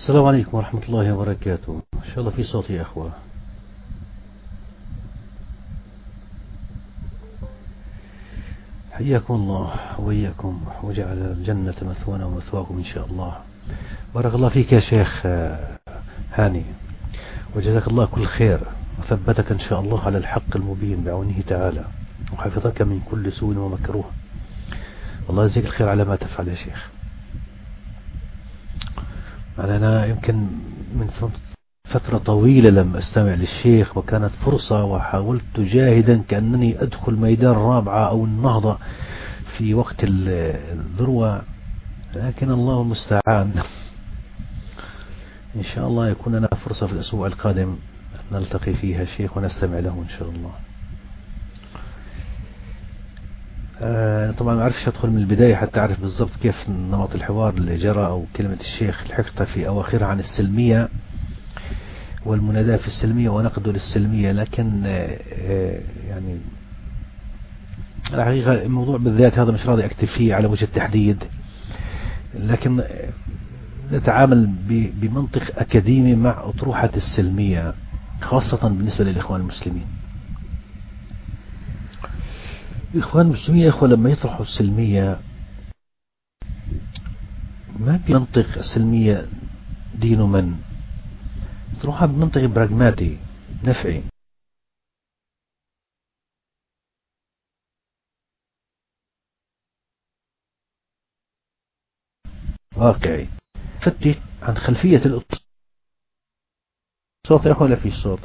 السلام عليكم ورحمة الله وبركاته. إن شاء الله في صوت يا أخوة. حياكم الله وإياكم. وجعل الجنة مثوانا ومثواكم إن شاء الله. بارك الله فيك يا شيخ آه، هاني. وجزاك الله كل خير. وثبتك إن شاء الله على الحق المبين بعونه تعالى. وحفظك من كل سوء ومكروه. الله يجزيك الخير على ما تفعل يا شيخ. أنا يمكن من فترة طويلة لم أستمع للشيخ وكانت فرصة وحاولت جاهدا كأنني أدخل ميدان الرابعة أو النهضة في وقت الذروة لكن الله المستعان. إن شاء الله يكون لنا فرصة في الأسبوع القادم نلتقي فيها الشيخ ونستمع له إن شاء الله. آه، طبعا ما أعرفش أدخل من البداية حتى أعرف بالضبط كيف نمط الحوار اللي جرى أو كلمة الشيخ الحقيقة في أواخرها عن السلمية والمناداة في السلمية ونقد للسلمية. لكن آه، آه، يعني الحقيقة الموضوع بالذات هذا مش راضي أكتب فيه على وجه التحديد. لكن نتعامل بمنطق أكاديمي مع أطروحة السلمية خاصة بالنسبة للإخوان المسلمين. الإخوان المسلمين يا إخوة لما يطرحوا السلمية ما بمنطق السلمية دين من؟ يطرحها بمنطق براغماتي نفعي. واقعي. فتش عن خلفية الصوت صوت يا أخوة لا فيش صوت.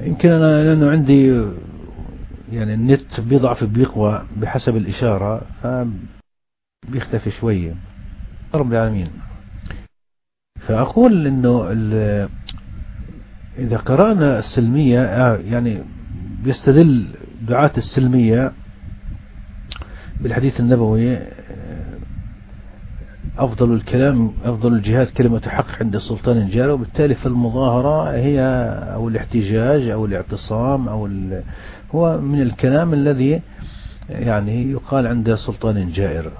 يمكن أنا لأنه عندي يعني النت بيضعف بيقوى بحسب الإشارة فبيختفي شوية. رب العالمين. فأقول أنه إذا قرأنا السلمية آه، يعني بيستدل دعاة السلمية بالحديث النبوي أفضل الكلام أفضل الجهاد كلمة حق عند سلطان جار وبالتالي فالمظاهرة هي أو الاحتجاج أو الاعتصام أو هو من الكلام الذي يعني يقال عند سلطان جائر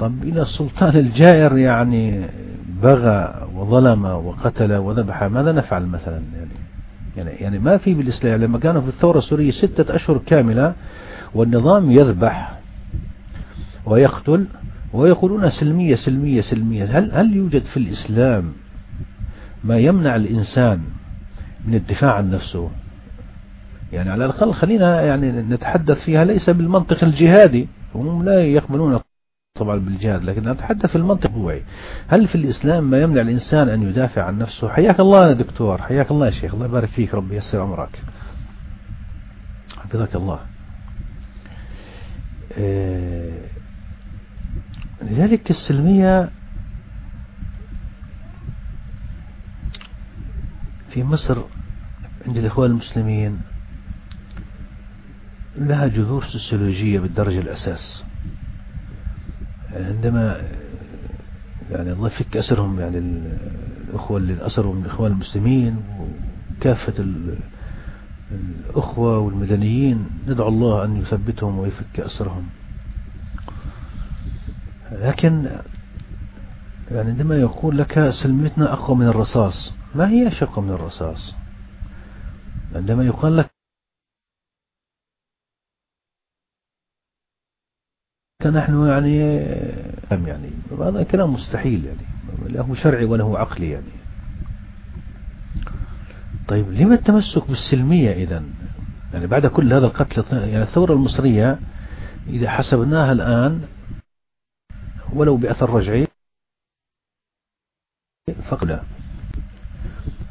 طب إذا السلطان الجائر يعني بغى وظلم وقتل وذبح ماذا نفعل مثلا؟ يعني يعني, يعني ما في بالإسلام لما كانوا في الثورة السورية ستة أشهر كاملة والنظام يذبح ويقتل ويقولون سلمية سلمية سلمية. هل, هل يوجد في الإسلام ما يمنع الإنسان من الدفاع عن نفسه؟ يعني على الأقل خلينا يعني نتحدث فيها ليس بالمنطق الجهادي هم لا يقبلون طبعا بالجهاد لكن نتحدث في المنطق الوعي هل في الإسلام ما يمنع الإنسان أن يدافع عن نفسه؟ حياك الله يا دكتور حياك الله يا شيخ الله يبارك فيك ربي يسر أمرك حفظك الله. آه، لذلك السلمية في مصر عند الإخوان المسلمين لها جذور سوسيولوجية بالدرجة الأساس. عندما يعني الله يفك أسرهم يعني الأخوة اللي أسروا من الإخوان المسلمين وكافة الأخوة والمدنيين ندعو الله أن يثبتهم ويفك أسرهم. لكن يعني عندما يقول لك سلمتنا أقوى من الرصاص ما هي أشق من الرصاص؟ عندما يقال لك نحن يعني يعني هذا كلام مستحيل يعني له شرعي وله عقلي يعني. طيب لما التمسك بالسلمية إذا يعني بعد كل هذا القتل يعني الثورة المصرية إذا حسبناها الآن ولو بأثر رجعي فقلا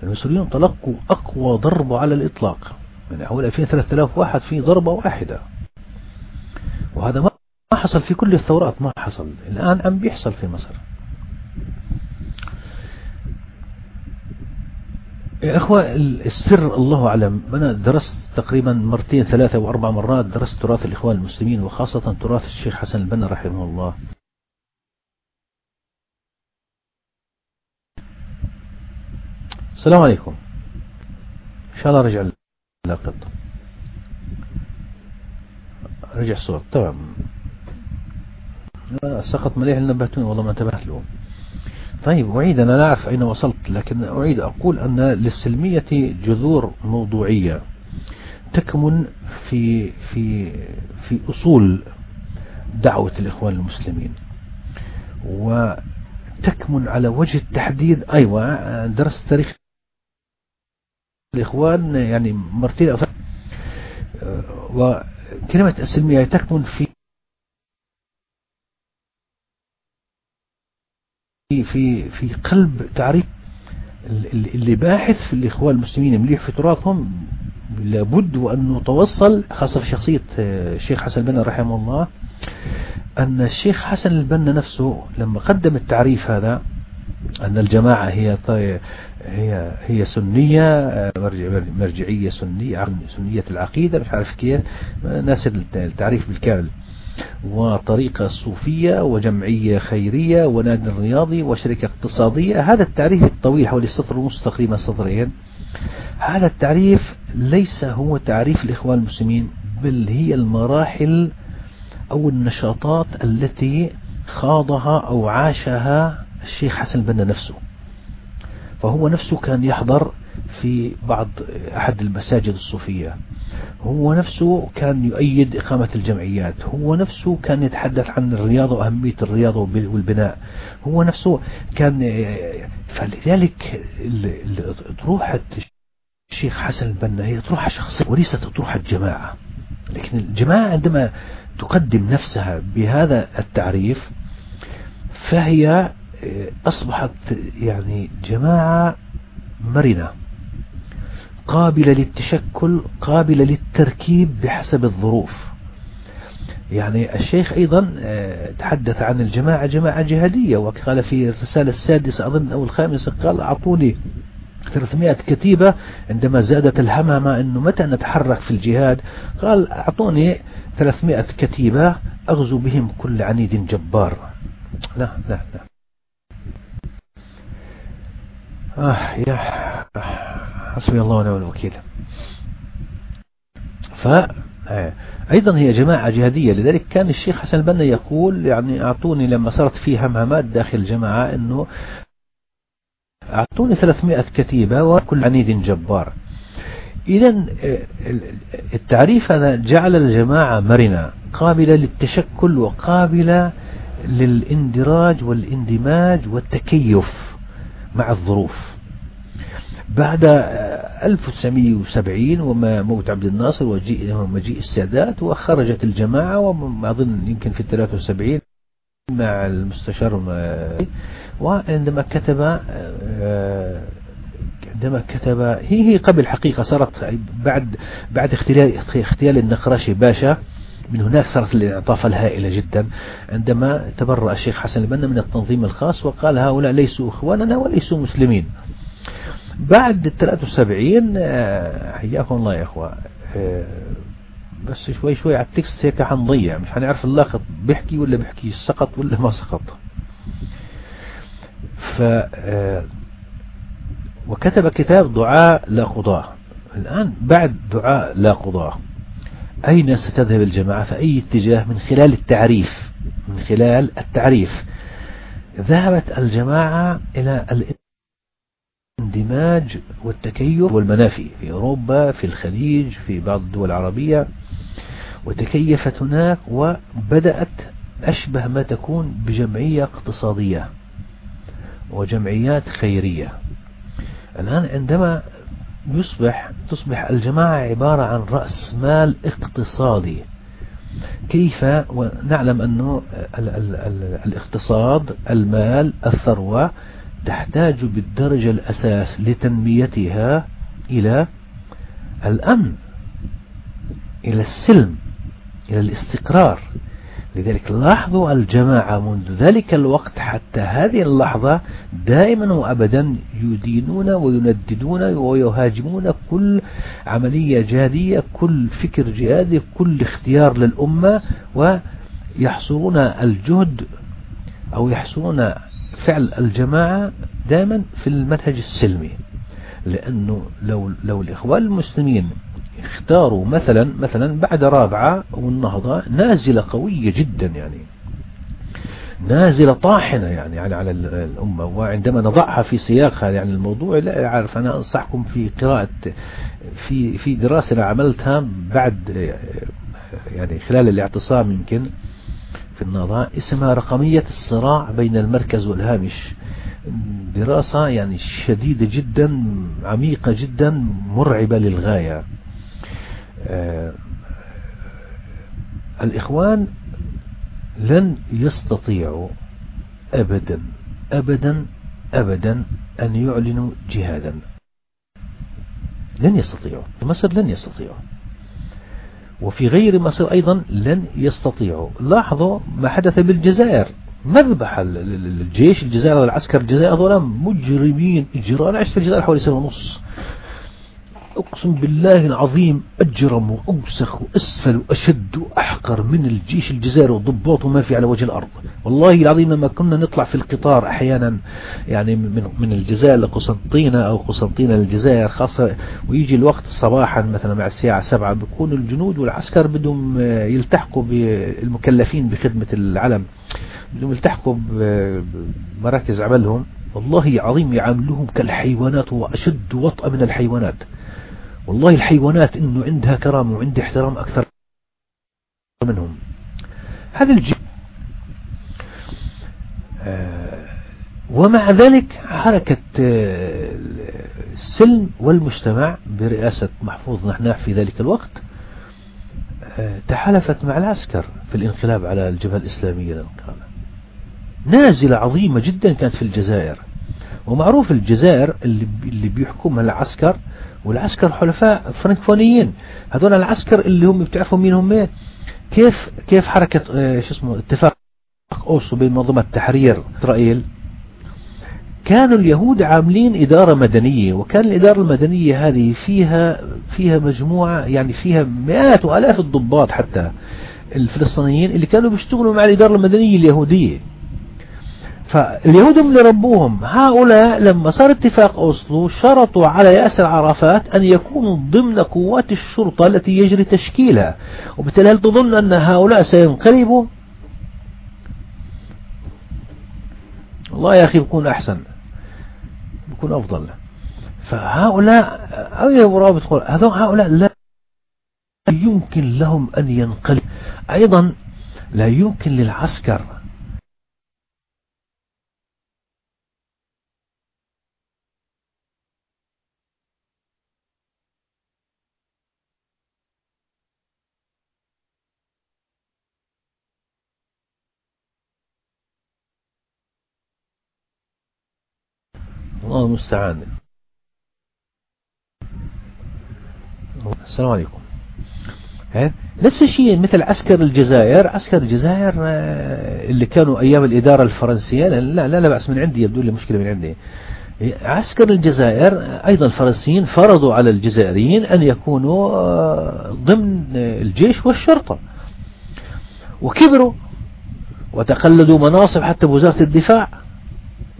المسؤولين تلقوا أقوى ضربة على الإطلاق. يعني حوالي 2000-3000 واحد في ضربة واحدة. وهذا ما حصل في كل الثورات ما حصل. الآن عم بيحصل في مصر. يا إخوة السر الله أعلم. أنا درست تقريبا مرتين ثلاثة وأربع مرات درست تراث الإخوان المسلمين وخاصة تراث الشيخ حسن البنا رحمه الله. السلام عليكم. إن شاء الله رجع لقط رجع الصوت تمام. سقط مليح نبهتوني والله ما انتبهت له. طيب أعيد أنا لا أعرف أين وصلت لكن أعيد أقول أن للسلمية جذور موضوعية تكمن في في في أصول دعوة الإخوان المسلمين. وتكمن على وجه التحديد. أيوة درست تاريخ الإخوان يعني مرتين أو وكلمة السلمية تكمن في في في قلب تعريف اللي باحث في الإخوان المسلمين مليح في تراثهم. لابد وأن نتوصل خاصة في شخصية الشيخ حسن البنا رحمه الله أن الشيخ حسن البنا نفسه لما قدم التعريف هذا أن الجماعة هي هي هي سنية مرجعية سنية سنية العقيدة مش عارف كيف ناس التعريف بالكامل. وطريقة صوفية وجمعية خيرية ونادي رياضي وشركة اقتصادية. هذا التعريف الطويل حوالي سطر ونص تقريبا سطرين. هذا التعريف ليس هو تعريف الإخوان المسلمين بل هي المراحل أو النشاطات التي خاضها أو عاشها الشيخ حسن البنا نفسه. فهو نفسه كان يحضر في بعض أحد المساجد الصوفية. هو نفسه كان يؤيد إقامة الجمعيات. هو نفسه كان يتحدث عن الرياضة وأهمية الرياضة والبناء. هو نفسه كان فلذلك طروحة الشيخ حسن البنا هي طروحة شخصية وليست طروحة جماعة. لكن الجماعة عندما تقدم نفسها بهذا التعريف فهي أصبحت يعني جماعة مرنة قابلة للتشكل قابلة للتركيب بحسب الظروف. يعني الشيخ أيضا آه، تحدث عن الجماعة جماعة جهادية وقال في الرسالة السادسة أظن أو الخامسة قال أعطوني 300 كتيبة عندما زادت الهمامة أنه متى نتحرك في الجهاد؟ قال أعطوني 300 كتيبة أغزو بهم كل عنيد جبار. لا لا لا. آه يا حسبي الله ونعم الوكيل. ف آه، أيضا هي جماعة جهادية لذلك كان الشيخ حسن البنا يقول يعني أعطوني لما صارت في همهمات داخل الجماعة أنه أعطوني 300 كتيبة وكل عنيد جبار. إذا آه، التعريف هذا جعل الجماعة مرنة قابلة للتشكل وقابلة للإندراج والإندماج والتكيف. مع الظروف. بعد 1970 وما موت عبد الناصر ومجيء السادات وخرجت الجماعة وأظن يمكن في 73 مع المستشار وعندما كتب عندما كتب هي هي قبل حقيقة صارت بعد بعد اختيال اختيال النقراشي باشا من هناك صارت الانعطاف الهائلة جدا عندما تبرأ الشيخ حسن البنا من التنظيم الخاص وقال هؤلاء ليسوا إخواننا وليسوا مسلمين. بعد ال 73 آه، حياكم الله يا إخوة. آه، بس شوي شوي على التكست هيك حنضيع مش حنعرف اللاقط بيحكي ولا بيحكي سقط ولا ما سقط. ف آه، وكتب كتاب دعاء لا قضاء. الآن بعد دعاء لا قضاء. أين ستذهب الجماعة؟ في أي اتجاه من خلال التعريف؟ من خلال التعريف. ذهبت الجماعة إلى الاندماج والتكيف والمنافي في أوروبا في الخليج في بعض الدول العربية. وتكيفت هناك وبدأت أشبه ما تكون بجمعية اقتصادية وجمعيات خيرية. الآن عندما يصبح تصبح الجماعة عبارة عن رأس مال اقتصادي. كيف؟ ونعلم أنه ال ال ال الاقتصاد المال الثروة تحتاج بالدرجة الأساس لتنميتها إلى الأمن إلى السلم إلى الاستقرار. لذلك لاحظوا الجماعة منذ ذلك الوقت حتى هذه اللحظة دائما وأبدا يدينون وينددون ويهاجمون كل عملية جهادية كل فكر جهادي كل اختيار للأمة ويحصرون الجهد أو يحصرون فعل الجماعة دائما في المنهج السلمي. لأنه لو, لو الإخوان المسلمين اختاروا مثلا مثلا بعد رابعة والنهضة نازلة قوية جدا يعني. نازلة طاحنة يعني على على الأمة. وعندما نضعها في سياقها يعني الموضوع لا أعرف أنا أنصحكم في قراءة في في دراسة عملتها بعد يعني خلال الاعتصام يمكن في النهضة اسمها رقمية الصراع بين المركز والهامش. دراسة يعني شديدة جدا عميقة جدا مرعبة للغاية. الإخوان لن يستطيعوا أبدا أبدا أبدا أن يعلنوا جهادا. لن يستطيعوا في مصر لن يستطيعوا. وفي غير مصر أيضا لن يستطيعوا. لاحظوا ما حدث بالجزائر. مذبح الجيش الجزائري والعسكر الجزائري هذول مجرمين إجرام عشت في الجزائر حوالي سنة ونص. أقسم بالله العظيم أجرم وأوسخ وأسفل وأشد وأحقر من الجيش الجزائري وضباطه ما في على وجه الأرض. والله العظيم لما كنا نطلع في القطار أحيانا يعني من من الجزائر لقسنطينة أو قسنطينة للجزائر خاصة ويجي الوقت صباحا مثلا مع الساعة سبعة بيكون الجنود والعسكر بدهم يلتحقوا بالمكلفين بخدمة العلم بدهم يلتحقوا بمراكز عملهم. والله عظيم يعاملوهم كالحيوانات وأشد وطأ من الحيوانات. والله الحيوانات إنه عندها كرامة وعندها احترام أكثر منهم. هذا الجيل آه، ومع ذلك حركة آه، السلم والمجتمع برئاسة محفوظ نحناح في ذلك الوقت آه، تحالفت مع العسكر في الانقلاب على الجبهة الإسلامية نازلة عظيمة جدا كانت في الجزائر. ومعروف الجزائر اللي بيحكمها العسكر والعسكر حلفاء فرنكفونيين. هذول العسكر اللي هم بتعرفوا مين هم؟ كيف كيف حركة آه، شو اسمه اتفاق أوسو بين منظمة تحرير إسرائيل؟ كانوا اليهود عاملين إدارة مدنية وكان الإدارة المدنية هذه فيها فيها مجموعة يعني فيها مئات وآلاف الضباط حتى الفلسطينيين اللي كانوا بيشتغلوا مع الإدارة المدنية اليهودية. فاليهود اللي ربوهم هؤلاء لما صار اتفاق أوسلو شرطوا على ياسر عرفات أن يكونوا ضمن قوات الشرطة التي يجري تشكيلها. وبالتالي هل تظن أن هؤلاء سينقلبوا؟ والله يا أخي بيكون أحسن. بيكون أفضل. فهؤلاء أي مرابط هؤلاء لا يمكن لهم أن ينقلب أيضا لا يمكن للعسكر الله المستعان السلام عليكم. نفس الشيء مثل عسكر الجزائر عسكر الجزائر آه، اللي كانوا أيام الإدارة الفرنسية لا لا لا بأس من عندي يبدو لي مشكلة من عندي. عسكر الجزائر أيضا الفرنسيين فرضوا على الجزائريين أن يكونوا آه، ضمن الجيش والشرطة. وكبروا وتقلدوا مناصب حتى بوزارة الدفاع.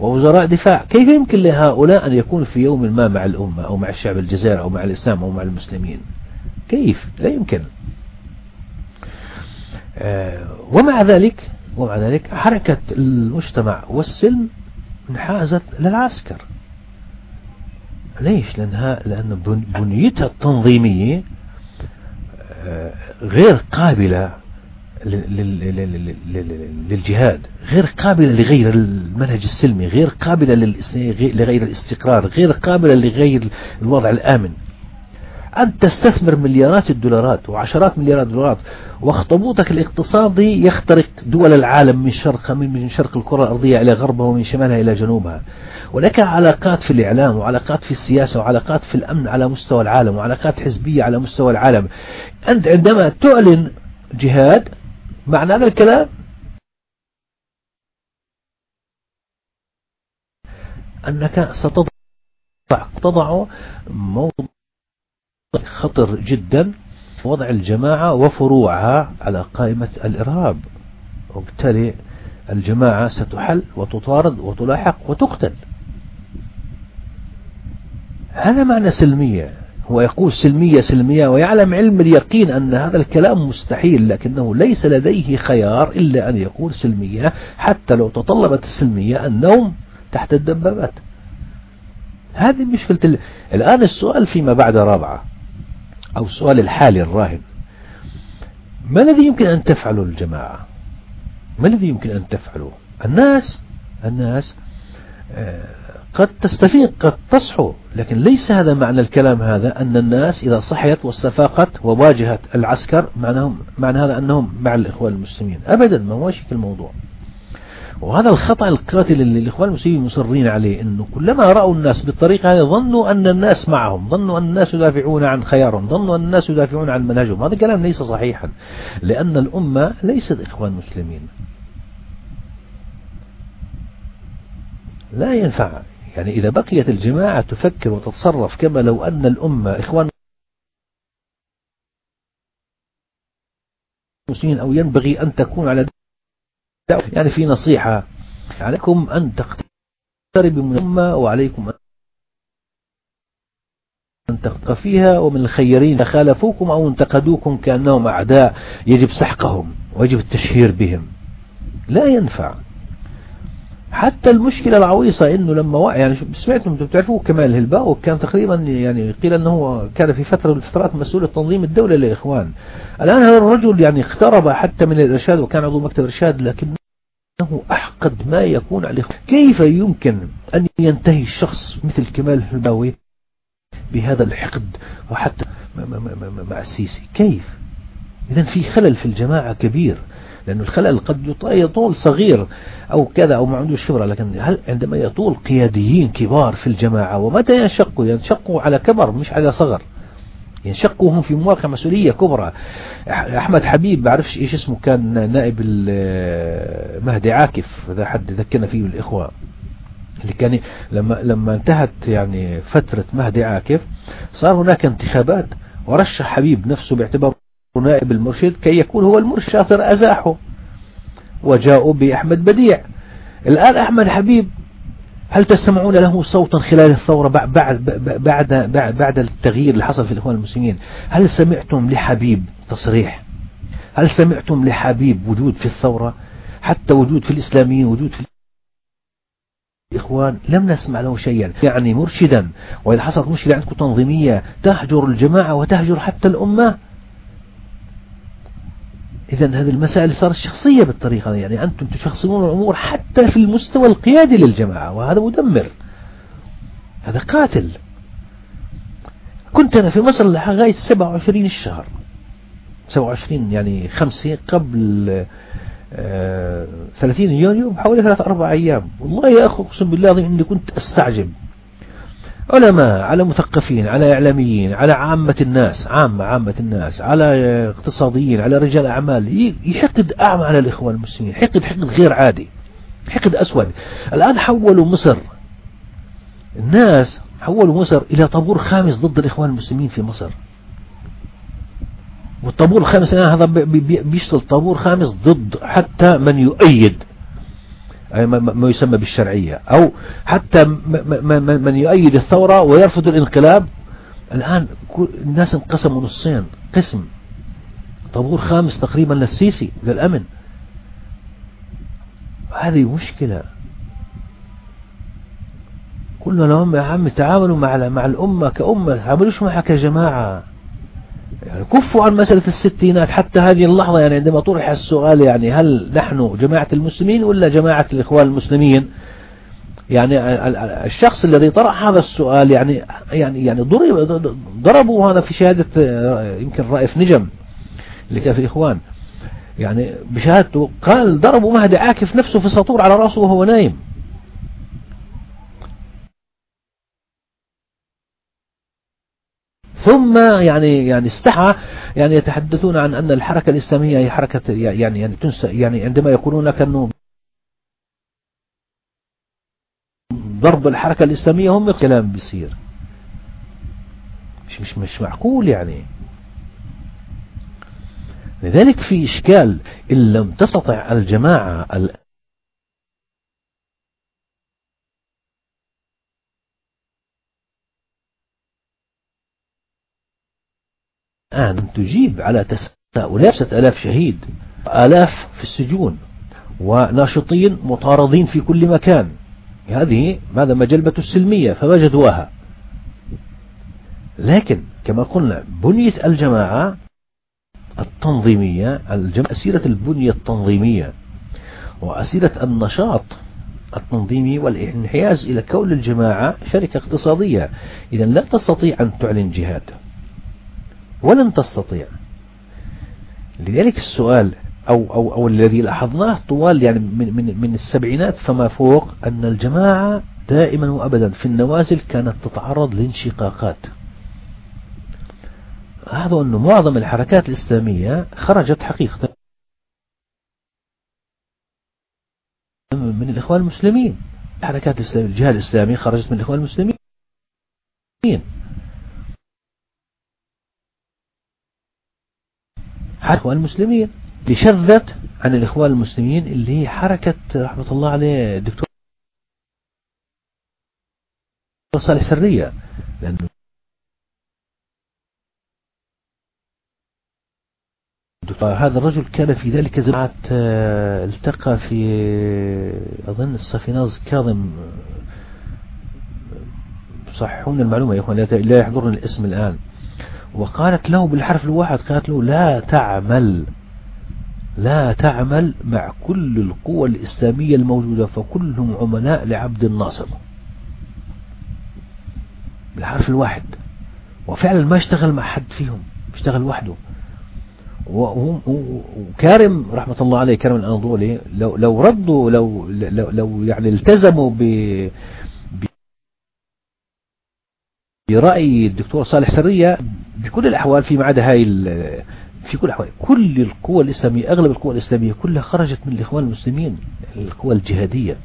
ووزراء دفاع. كيف يمكن لهؤلاء أن يكونوا في يوم ما مع الأمة أو مع الشعب الجزائري أو مع الإسلام أو مع المسلمين؟ كيف؟ لا يمكن. آه، ومع ذلك ومع ذلك حركة المجتمع والسلم انحازت للعسكر. ليش؟ لأنها لأن بنيتها التنظيمية آه، غير قابلة للجهاد غير قابلة لغير المنهج السلمي غير قابلة لغير الاستقرار غير قابلة لغير الوضع الآمن. أن تستثمر مليارات الدولارات وعشرات مليارات الدولارات واخطبوطك الاقتصادي يخترق دول العالم من شرق من شرق الكرة الأرضية إلى غربها ومن شمالها إلى جنوبها. ولك علاقات في الإعلام وعلاقات في السياسة وعلاقات في الأمن على مستوى العالم وعلاقات حزبية على مستوى العالم. أنت عندما تعلن جهاد معنى هذا الكلام؟ أنك ستضع تضع موضع خطر جدا وضع الجماعة وفروعها على قائمة الإرهاب. وبالتالي الجماعة ستحل وتطارد وتلاحق وتقتل. هذا معنى سلمية. هو يقول سلمية سلمية ويعلم علم اليقين أن هذا الكلام مستحيل لكنه ليس لديه خيار إلا أن يقول سلمية حتى لو تطلبت السلمية النوم تحت الدبابات. هذه مشكلة ال... الآن السؤال فيما بعد رابعة أو السؤال الحالي الراهن. ما الذي يمكن أن تفعله الجماعة؟ ما الذي يمكن أن تفعله الناس الناس آه، قد تستفيق قد تصحو. لكن ليس هذا معنى الكلام هذا أن الناس إذا صحيت واستفاقت وواجهت العسكر معناهم معنى هذا أنهم مع الإخوان المسلمين. أبدا ما هو الموضوع. وهذا الخطأ القاتل اللي الإخوان المسلمين مصرين عليه أنه كلما رأوا الناس بالطريقة هذه ظنوا أن الناس معهم ظنوا أن الناس يدافعون عن خيارهم ظنوا أن الناس يدافعون عن منهجهم. هذا كلام ليس صحيحا لأن الأمة ليست إخوان مسلمين. لا ينفع. يعني إذا بقيت الجماعة تفكر وتتصرف كما لو أن الأمة إخوان المسلمين أو ينبغي أن تكون على يعني في نصيحة عليكم أن تقتربوا من الأمة وعليكم أن تقتربوا فيها ومن الخيرين. خالفوكم أو انتقدوكم كأنهم أعداء يجب سحقهم ويجب التشهير بهم. لا ينفع. حتى المشكلة العويصة إنه لما يعني سمعتم أنتم بتعرفوا كمال الهلباء وكان تقريبا يعني قيل إنه كان في فترة من الفترات مسؤول التنظيم الدولة للإخوان. الآن هذا الرجل يعني اقترب حتى من الإرشاد وكان عضو مكتب إرشاد لكنه أحقد ما يكون على الإخوان. كيف يمكن أن ينتهي الشخص مثل كمال الهلباوي بهذا الحقد وحتى مع السيسي؟ كيف؟ اذا في خلل في الجماعة كبير. لأن الخلل قد يطول صغير أو كذا أو ما عندوش خبرة لكن هل عندما يطول قياديين كبار في الجماعة ومتى ينشقوا ينشقوا على كبر مش على صغر. ينشقوا هم في مواقع مسؤولية كبرى. أحمد حبيب بعرفش إيش اسمه كان نائب مهدي عاكف هذا حد ذكرنا فيه الإخوة. اللي كان لما لما انتهت يعني فترة مهدي عاكف صار هناك انتخابات ورشح حبيب نفسه باعتباره نائب المرشد كي يكون هو المرشد شاطر أزاحه وجاءوا بأحمد بديع. الآن أحمد حبيب هل تستمعون له صوتا خلال الثورة بعد بعد بعد, بعد التغيير اللي حصل في الإخوان المسلمين؟ هل سمعتم لحبيب تصريح؟ هل سمعتم لحبيب وجود في الثورة؟ حتى وجود في الإسلاميين وجود في الإخوان لم نسمع له شيئا. يعني مرشدا وإذا حصلت مشكلة عندكم تنظيمية تهجر الجماعة وتهجر حتى الأمة؟ إذا هذه المسائل صارت شخصية بالطريقة يعني أنتم تشخصون الأمور حتى في المستوى القيادي للجماعة وهذا مدمر. هذا قاتل. كنت أنا في مصر لغاية 27 الشهر. 27 يعني خمسة قبل آه 30 يونيو بحوالي ثلاث أربع أيام. والله يا أخي أقسم بالله إني كنت أستعجب. علماء على مثقفين على إعلاميين على عامة الناس عامة عامة الناس على اقتصاديين على رجال أعمال يحقد أعمى على الإخوان المسلمين حقد حقد غير عادي حقد أسود. الآن حولوا مصر. الناس حولوا مصر إلى طابور خامس ضد الإخوان المسلمين في مصر. والطابور الخامس هذا بيشتغل طابور خامس ضد حتى من يؤيد ما يسمى بالشرعية. أو حتى من يؤيد الثورة ويرفض الانقلاب. الآن الناس انقسموا نصين. قسم. طابور خامس تقريبا للسيسي للأمن. هذه مشكلة. قلنا لهم يا عم تعاملوا مع مع الأمة كأمة. تعاملوش معها كجماعة. يعني كفوا عن مسألة الستينات حتى هذه اللحظة يعني عندما طرح السؤال يعني هل نحن جماعة المسلمين ولا جماعة الإخوان المسلمين؟ يعني الشخص الذي طرح هذا السؤال يعني يعني يعني ضرب ضربوا هذا في شهادة يمكن رائف نجم اللي كان في الإخوان يعني بشهادته قال ضربوا مهدي عاكف نفسه في سطور على رأسه وهو نايم. ثم يعني يعني استحى يعني يتحدثون عن أن الحركة الإسلامية هي حركة يعني يعني تنسى يعني عندما يقولون لك أنه ضرب الحركة الإسلامية هم كلام بيصير. مش مش مش معقول يعني. لذلك في إشكال إن لم تستطع الجماعة الآن تجيب على تساؤلات آلاف شهيد آلاف في السجون وناشطين مطاردين في كل مكان. هذه ماذا مجلبة السلمية فوجدوها. لكن كما قلنا بنية الجماعة التنظيمية الجماعة أسيرة البنية التنظيمية وأسيرة النشاط التنظيمي والانحياز إلى كون الجماعة شركة اقتصادية. إذا لا تستطيع أن تعلن جهاد. ولن تستطيع. لذلك السؤال أو, أو, أو الذي لاحظناه طوال يعني من, من, من السبعينات فما فوق أن الجماعة دائما وأبدا في النوازل كانت تتعرض لانشقاقات. هذا أن معظم الحركات الإسلامية خرجت حقيقة من الإخوان المسلمين. الحركات الإسلامية الجهاد الإسلامي خرجت من الإخوان المسلمين. الإخوان المسلمين. اللي شذت عن الإخوان المسلمين اللي هي حركة رحمة الله عليه الدكتور صالح سرية. لأنه هذا الرجل كان في ذلك زمعة آه، التقى في أظن الصافيناز كاظم صحون المعلومة يا أخوان لا يحضرني الاسم الآن. وقالت له بالحرف الواحد قالت له لا تعمل لا تعمل مع كل القوى الإسلامية الموجودة فكلهم عملاء لعبد الناصر. بالحرف الواحد. وفعلا ما اشتغل مع حد فيهم اشتغل وحده. وكارم رحمة الله عليه كارم الأنضولي لو لو ردوا لو لو, لو يعني التزموا ب برأي الدكتور صالح سرية بكل الأحوال فيما عدا هاي في كل الأحوال. كل القوى الإسلامية أغلب القوى الإسلامية كلها خرجت من الإخوان المسلمين القوى الجهادية.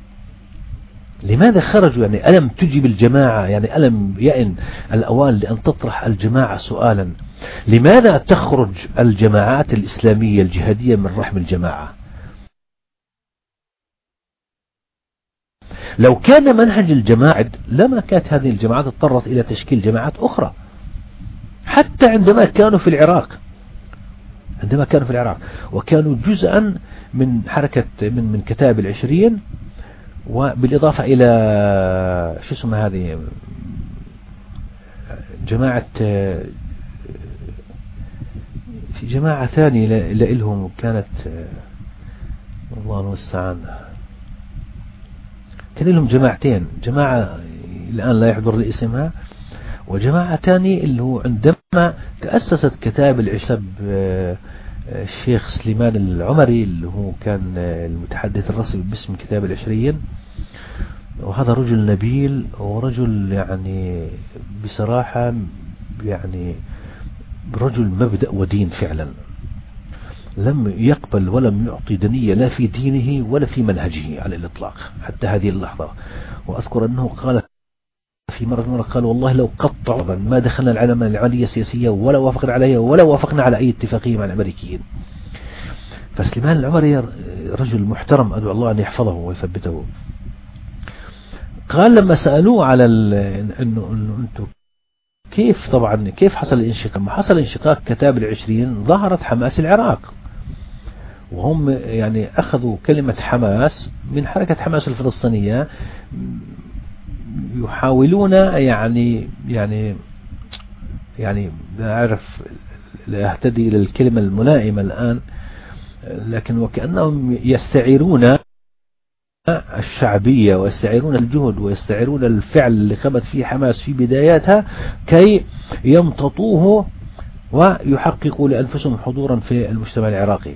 لماذا خرجوا؟ يعني ألم تجب الجماعة؟ يعني ألم يئن الأوان لأن تطرح الجماعة سؤالا؟ لماذا تخرج الجماعات الإسلامية الجهادية من رحم الجماعة؟ لو كان منهج الجماعة لما كانت هذه الجماعات اضطرت إلى تشكيل جماعات أخرى. حتى عندما كانوا في العراق. عندما كانوا في العراق. وكانوا جزءا من حركة من من كتاب العشرين وبالإضافة إلى شو اسمه هذه؟ جماعة في جماعة ثانية لإلهم كانت الله المستعان كان لهم جماعتين. جماعة الآن لا يحضر لي اسمها وجماعة ثانية اللي هو عندما تأسست كتاب العشب الشيخ سليمان العمري اللي هو كان المتحدث الرسمي باسم كتاب العشرين. وهذا رجل نبيل ورجل يعني بصراحة يعني رجل مبدأ ودين فعلا. لم يقبل ولم يعطي دنية لا في دينه ولا في منهجه على الإطلاق حتى هذه اللحظة. وأذكر أنه قال في مرة مرة قال والله لو قطع ما دخلنا العلم العملية السياسية ولا وافقنا عليها ولا وافقنا على أي اتفاقية مع الأمريكيين. فسليمان العمري رجل محترم أدعو الله أن يحفظه ويثبته. قال لما سألوه على إنه أنتم كيف طبعا كيف حصل الانشقاق؟ ما حصل انشقاق كتاب العشرين ظهرت حماس العراق. وهم يعني أخذوا كلمة حماس من حركة حماس الفلسطينية يحاولون يعني يعني يعني لا أعرف لا أهتدي إلى الكلمة الملائمة الآن لكن وكأنهم يستعيرون الشعبية ويستعيرون الجهد ويستعيرون الفعل اللي خبت فيه حماس في بداياتها كي يمتطوه ويحققوا لأنفسهم حضورا في المجتمع العراقي.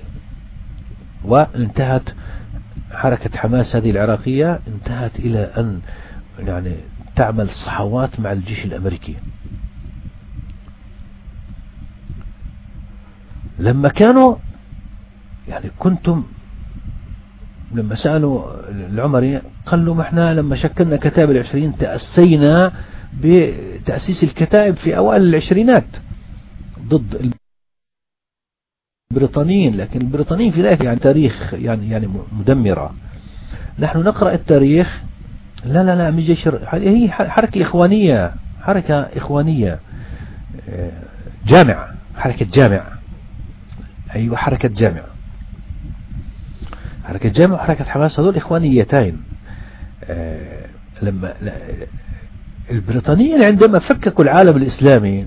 وانتهت حركة حماس هذه العراقية انتهت إلى أن يعني تعمل صحوات مع الجيش الأمريكي. لما كانوا يعني كنتم لما سألوا العمري قال لهم إحنا لما شكلنا كتاب العشرين تأسينا بتأسيس الكتائب في أوائل العشرينات ضد البريطانيين لكن البريطانيين في ذلك يعني تاريخ يعني يعني مدمرة. نحن نقرأ التاريخ لا لا لا مش جيش هي حركة إخوانية حركة إخوانية آه، جامعة حركة جامع أيوة حركة جامع حركة جامع وحركة حماس هذول إخوانيتين. آه لما البريطانيين عندما فككوا العالم الإسلامي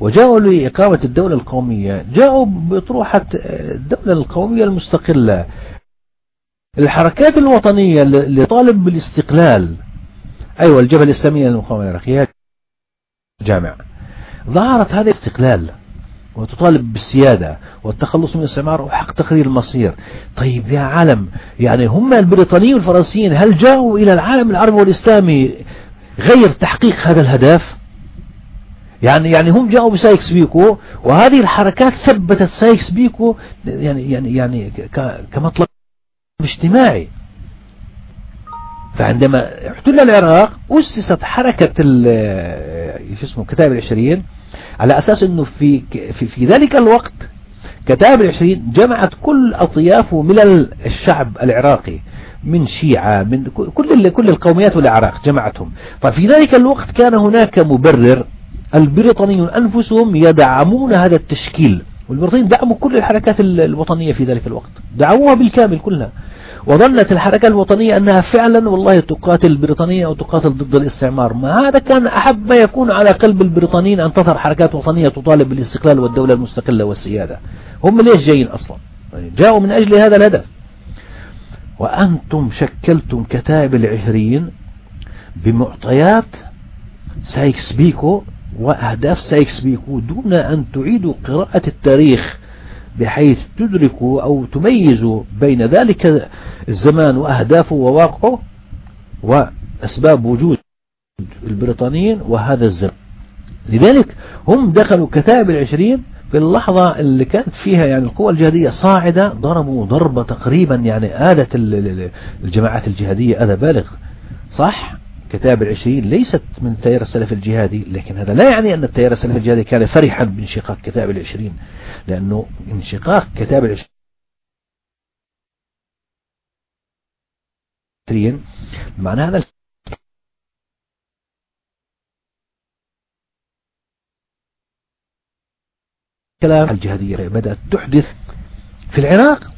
وجاءوا لإقامة الدولة القومية جاءوا بطروحة الدولة القومية المستقلة. الحركات الوطنية اللي طالب بالاستقلال أيوة الجبهة الإسلامية للمقاومة العراقية جامع ظهرت هذا الاستقلال وتطالب بالسيادة والتخلص من الاستعمار وحق تقرير المصير. طيب يا عالم يعني هم البريطانيين والفرنسيين هل جاءوا إلى العالم العربي والإسلامي غير تحقيق هذا الهدف؟ يعني يعني هم جاءوا بسايكس بيكو وهذه الحركات ثبتت سايكس بيكو يعني يعني يعني كمطلب اجتماعي فعندما احتل العراق أسست حركة شو اسمه كتاب العشرين على أساس أنه في, في, في ذلك الوقت كتاب العشرين جمعت كل أطيافه من الشعب العراقي من شيعة من كل كل القوميات والعراق جمعتهم. ففي ذلك الوقت كان هناك مبرر البريطانيون أنفسهم يدعمون هذا التشكيل والبريطانيين دعموا كل الحركات الوطنية في ذلك الوقت دعموها بالكامل كلها. وظنت الحركة الوطنية أنها فعلا والله تقاتل البريطانية أو تقاتل ضد الاستعمار. ما هذا كان أحب ما يكون على قلب البريطانيين أن تظهر حركات وطنية تطالب بالاستقلال والدولة المستقلة والسيادة. هم ليش جايين أصلا؟ جاءوا من أجل هذا الهدف. وأنتم شكلتم كتائب العشرين بمعطيات سايكس بيكو وأهداف سايكس بيكو دون أن تعيدوا قراءة التاريخ بحيث تدركوا أو تميزوا بين ذلك الزمان وأهدافه وواقعه وأسباب وجود البريطانيين وهذا الزمن لذلك هم دخلوا كتائب العشرين في اللحظة اللي كانت فيها يعني القوى الجهادية صاعدة ضربوا ضربة تقريبا يعني آذت الجماعات الجهادية أذى بالغ. صح؟ كتاب العشرين ليست من التيار السلف الجهادي لكن هذا لا يعني أن التيار السلف الجهادي كان فرحا بانشقاق كتاب العشرين لأنه انشقاق كتاب العشرين معنى هذا الكلام الجهادية بدأت تحدث في العراق.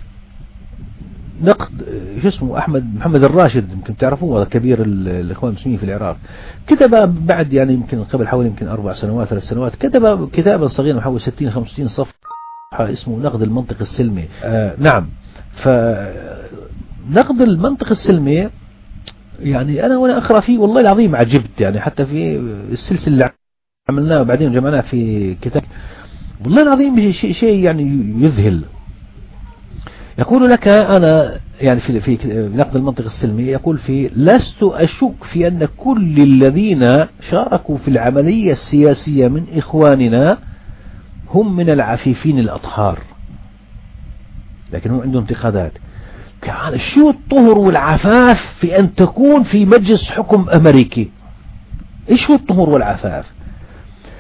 نقد شو اسمه أحمد محمد الراشد يمكن تعرفوه هذا كبير الإخوان المسلمين في العراق. كتب بعد يعني يمكن قبل حوالي يمكن أربع سنوات ثلاث سنوات كتب كتابا صغيرا حوالي 60 65 صفحة اسمه نقد المنطق السلمي. آه نعم. فنقد المنطق السلمي يعني أنا وأنا أقرأ فيه والله العظيم عجبت يعني حتى في السلسلة اللي عملناها وبعدين جمعناها في كتاب. والله العظيم شيء شيء يعني يذهل. يقول لك أنا يعني في في نقد المنطق السلمي يقول في لست أشك في أن كل الذين شاركوا في العملية السياسية من إخواننا هم من العفيفين الأطهار. لكن هم عندهم انتقادات. شو الطهر والعفاف في أن تكون في مجلس حكم أمريكي؟ إيش هو الطهر والعفاف؟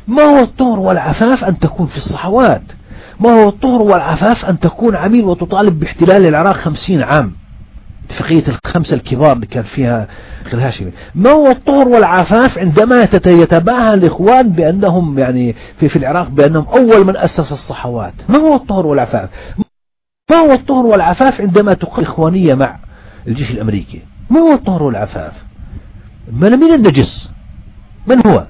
ما هو الطهر والعفاف أن تكون في الصحوات؟ ما هو الطهر والعفاف أن تكون عميل وتطالب باحتلال العراق خمسين عام؟ اتفاقية الخمسة الكبار اللي كان فيها الهاشمي ما هو الطهر والعفاف عندما يتباهى الإخوان بأنهم يعني في, في العراق بأنهم أول من أسس الصحوات؟ ما هو الطهر والعفاف؟ ما هو الطهر والعفاف عندما تقل إخوانية مع الجيش الأمريكي؟ ما هو الطهر والعفاف؟ من من النجس؟ من هو؟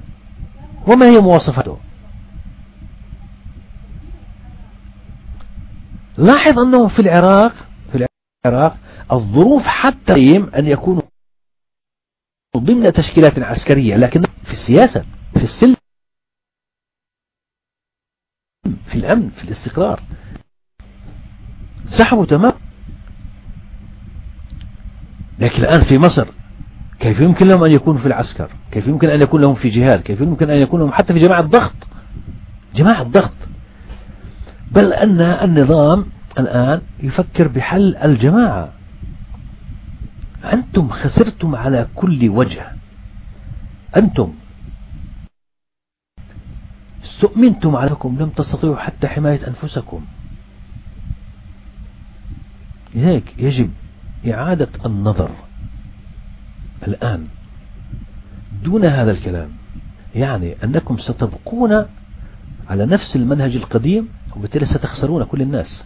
وما هي مواصفاته؟ لاحظ أنه في العراق في العراق الظروف حتى أن يكونوا ضمن تشكيلات عسكرية لكن في السياسة في السلم في الأمن في الاستقرار. سحبوا تمام. لكن الآن في مصر كيف يمكن لهم أن يكونوا في العسكر؟ كيف يمكن أن يكون لهم في جهاد؟ كيف يمكن أن يكون لهم حتى في جماعة ضغط؟ جماعة ضغط. بل أن النظام الآن يفكر بحل الجماعة. أنتم خسرتم على كل وجه. أنتم. استؤمنتم عليكم لم تستطيعوا حتى حماية أنفسكم. لذلك يجب إعادة النظر الآن دون هذا الكلام. يعني أنكم ستبقون على نفس المنهج القديم وبالتالي ستخسرون كل الناس.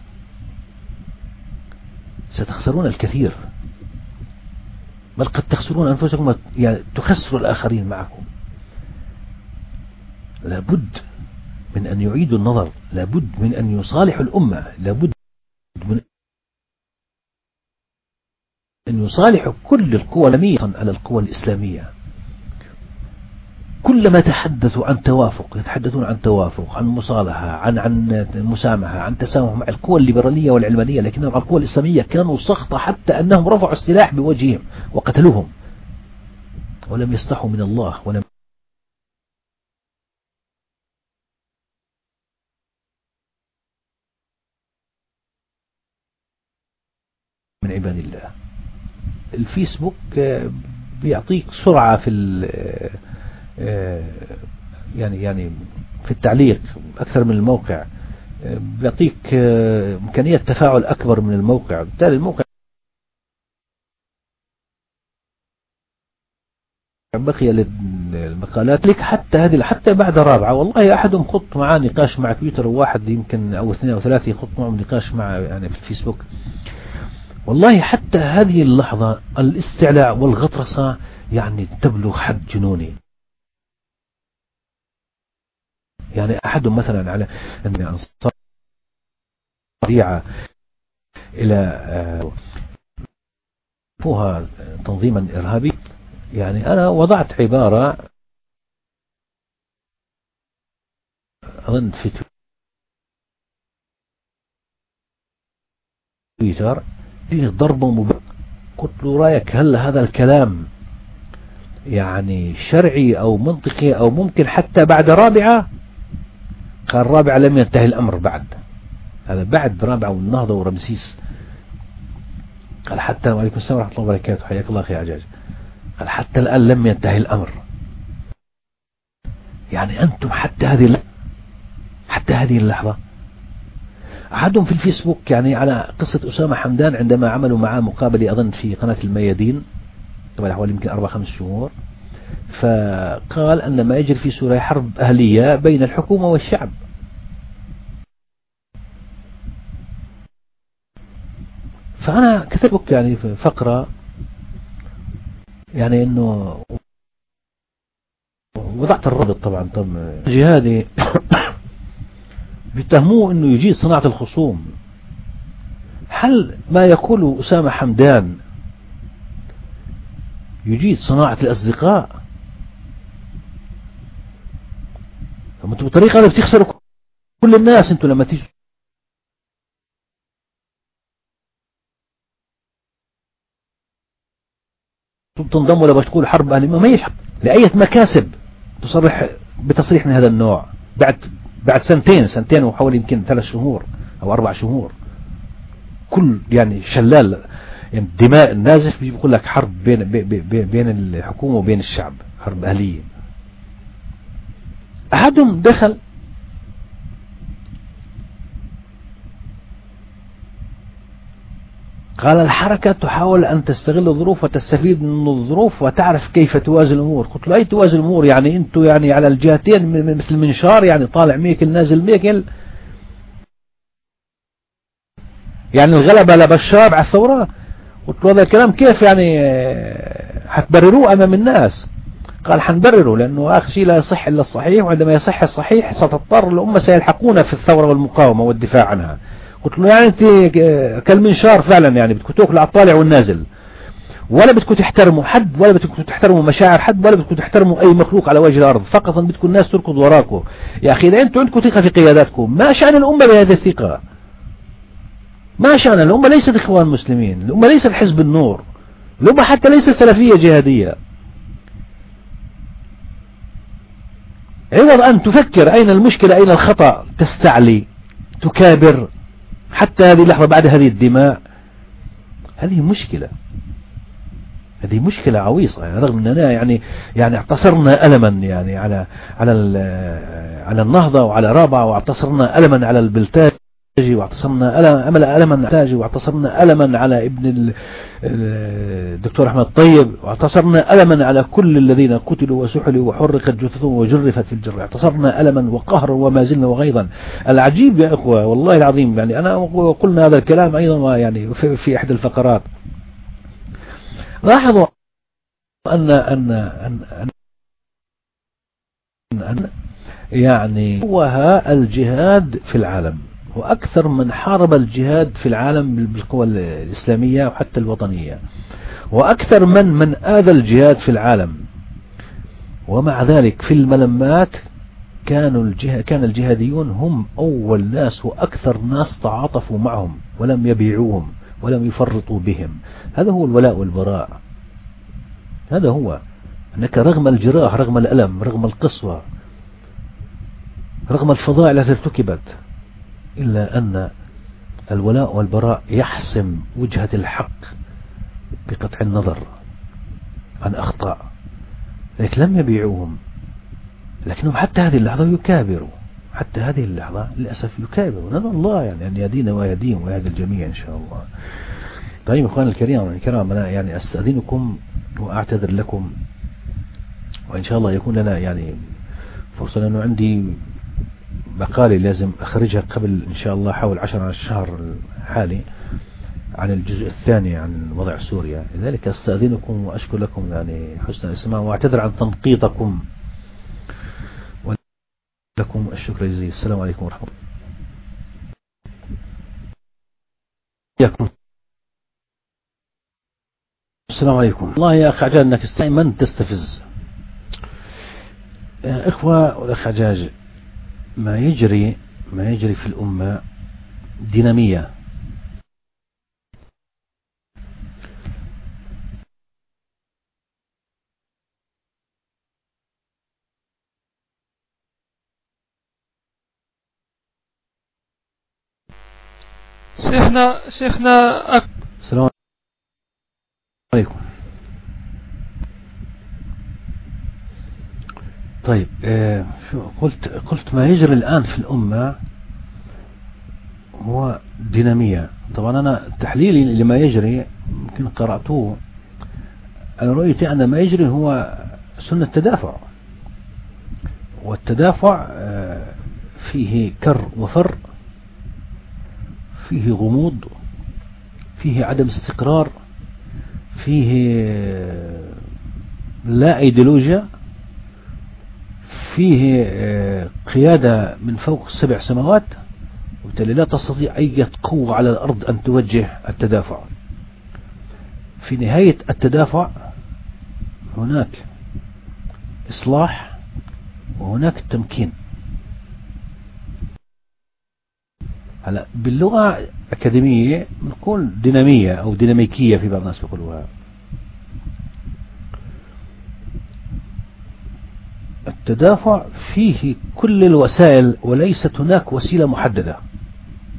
ستخسرون الكثير. بل قد تخسرون أنفسكم يعني تخسروا الآخرين معكم. لابد من أن يعيدوا النظر. لابد من أن يصالحوا الأمة. لابد من أن يصالحوا كل القوى لمية على القوى الإسلامية. كلما تحدثوا عن توافق يتحدثون عن توافق عن مصالحة عن عن مسامحة عن تسامح مع القوى الليبرالية والعلمانية لكنهم القوى الإسلامية كانوا سخطة حتى أنهم رفعوا السلاح بوجههم وقتلوهم. ولم يستحوا من الله ولم من عباد الله. الفيسبوك بيعطيك سرعة في آه، يعني يعني في التعليق أكثر من الموقع آه، بيعطيك آه، إمكانية تفاعل أكبر من الموقع. بالتالي الموقع بقي للمقالات. لك حتى هذه حتى بعد رابعة والله أحدهم خط معاه نقاش مع تويتر وواحد يمكن أو اثنين أو ثلاثة يخط معهم نقاش مع يعني في الفيسبوك. والله حتى هذه اللحظة الاستعلاء والغطرسة يعني تبلغ حد جنوني. يعني أحدهم مثلا على أن أنصار إلى آه، فوها تنظيما إرهابي يعني أنا وضعت عبارة أظن في تويتر فيه ضرب مبارك قلت له رأيك هل هذا الكلام يعني شرعي أو منطقي أو ممكن حتى بعد رابعة؟ قال رابعة لم ينتهي الأمر بعد. هذا بعد رابعة والنهضة ورمسيس. قال حتى وعليكم السلام ورحمة الله وبركاته. حياك الله أخي عجاج. قال حتى الآن لم ينتهي الأمر. يعني أنتم حتى هذه حتى هذه اللحظة. أحدهم في الفيسبوك يعني على قصة أسامة حمدان عندما عملوا معاه مقابلة أظن في قناة الميادين. طبعا حوالي يمكن أربع خمس شهور. فقال أن ما يجري في سوريا حرب أهلية بين الحكومة والشعب. فأنا كتبت يعني فقرة يعني أنه وضعت الرابط طبعا طب جهادي. بيتهموه أنه يجيد صناعة الخصوم. هل ما يقوله أسامة حمدان يجيد صناعة الأصدقاء؟ أنتوا بالطريقة هذه بتخسروا كل الناس أنتوا لما تيجوا. تنضموا ولا تقول حرب أهلية ما هيش لأية مكاسب تصرح بتصريح من هذا النوع؟ بعد بعد سنتين سنتين وحوالي يمكن ثلاث شهور أو أربع شهور. كل يعني شلال يعني دماء النازف بيقول لك حرب بين بين الحكومة وبين الشعب حرب أهلية. أحدهم دخل. قال الحركة تحاول أن تستغل الظروف وتستفيد من الظروف وتعرف كيف توازن الأمور. قلت له أي توازن الأمور؟ يعني أنتوا يعني على الجهتين مثل منشار يعني طالع ميكل نازل ميكل يعني الغلبة لبشار على الثورة قلت له هذا الكلام كيف يعني حتبرروه أمام الناس؟ قال حنبرره لأنه آخر شيء لا يصح إلا الصحيح وعندما يصح الصحيح ستضطر الأمة سيلحقون في الثورة والمقاومة والدفاع عنها. قلت له يعني أنت كالمنشار فعلا يعني بدكم تأكلوا على الطالع والنازل. ولا بدكم تحترموا حد ولا بدكم تحترموا مشاعر حد ولا بدكم تحترموا أي مخلوق على وجه الأرض. فقط بدكم الناس تركض وراكم يا أخي إذا أنتم عندكم ثقة في قياداتكم ما شأن الأمة بهذه الثقة؟ ما شأن الأمة؟ ليست إخوان مسلمين. الأمة ليست حزب النور. الأمة حتى ليست سلفية جهادية. عوض أن تفكر أين المشكلة أين الخطأ؟ تستعلي تكابر. حتى هذه اللحظة بعد هذه الدماء هذه مشكلة. هذه مشكلة عويصة. يعني رغم أننا يعني يعني اعتصرنا ألما يعني على على على النهضة وعلى رابعة واعتصرنا ألما على البلتان. واعتصمنا ألما على واعتصمنا ألما على ابن الدكتور أحمد طيب واعتصرنا ألما على كل الذين قتلوا وسحلوا وحرقت جثثهم وجرفت في الجر اعتصرنا ألما وقهرا وما زلنا وغيظا. العجيب يا إخوة والله العظيم يعني أنا قلنا هذا الكلام أيضا يعني في, في إحدى الفقرات. لاحظوا أن أن أن, أن, أن يعني هو الجهاد في العالم. وأكثر من حارب الجهاد في العالم بالقوى الإسلامية وحتى الوطنية. وأكثر من من آذى الجهاد في العالم. ومع ذلك في الملمات كانوا الجه... كان الجهاديون هم أول ناس وأكثر ناس تعاطفوا معهم ولم يبيعوهم ولم يفرطوا بهم. هذا هو الولاء والبراء. هذا هو. أنك رغم الجراح رغم الألم رغم القسوة رغم الفضائل التي ارتكبت إلا أن الولاء والبراء يحسم وجهة الحق بقطع النظر عن أخطاء لكن لم يبيعوهم لكنهم حتى هذه اللحظة يكابروا حتى هذه اللحظة للأسف يكابروا. ندعو الله يعني أن يهدينا ويهديهم ويهدي الجميع إن شاء الله. طيب أخواني الكريم الكرام أنا يعني أستأذنكم وأعتذر لكم وإن شاء الله يكون لنا يعني فرصة لأنه عندي مقالي لازم أخرجها قبل إن شاء الله حول عشر الشهر الحالي عن الجزء الثاني عن وضع سوريا. لذلك أستأذنكم وأشكر لكم يعني حسن الإسماع وأعتذر عن تنقيطكم. ولكم الشكر الجزيل. السلام عليكم ورحمة الله. السلام عليكم. الله يا أخ عجاج أنك دائما تستفز؟ إخوة والأخ عجاج. ما يجري ما يجري في الأمة دينامية. شيخنا شيخنا أك... السلام عليكم. طيب آه، شو قلت قلت ما يجري الآن في الأمة هو دينامية. طبعا أنا تحليلي لما يجري يمكن قرأتوه أنا رؤيتي أن ما يجري هو سنة تدافع والتدافع آه، فيه كر وفر فيه غموض فيه عدم استقرار فيه آه، لا إيديولوجيا. فيه آه، قيادة من فوق السبع سماوات وبالتالي لا تستطيع أي قوة على الأرض أن توجه التدافع. في نهاية التدافع هناك إصلاح وهناك تمكين. هلا باللغة الأكاديمية نقول دينامية أو ديناميكية في بعض الناس يقولوها التدافع فيه كل الوسائل وليست هناك وسيلة محددة.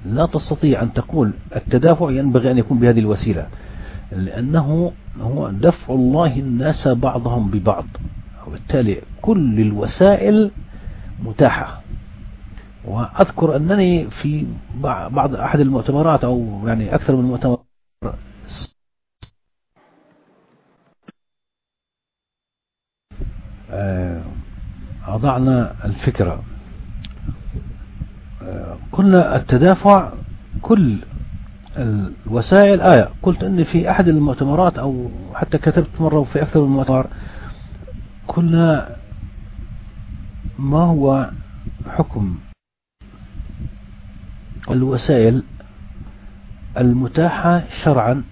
لا تستطيع أن تقول التدافع ينبغي أن يكون بهذه الوسيلة لأنه هو دفع الله الناس بعضهم ببعض وبالتالي كل الوسائل متاحة. وأذكر أنني في بعض أحد المؤتمرات أو يعني أكثر من مؤتمر آه أضعنا الفكرة. قلنا التدافع كل الوسائل آية قلت أن في أحد المؤتمرات أو حتى كتبت مرة في أكثر من مؤتمر قلنا ما هو حكم الوسائل المتاحة شرعا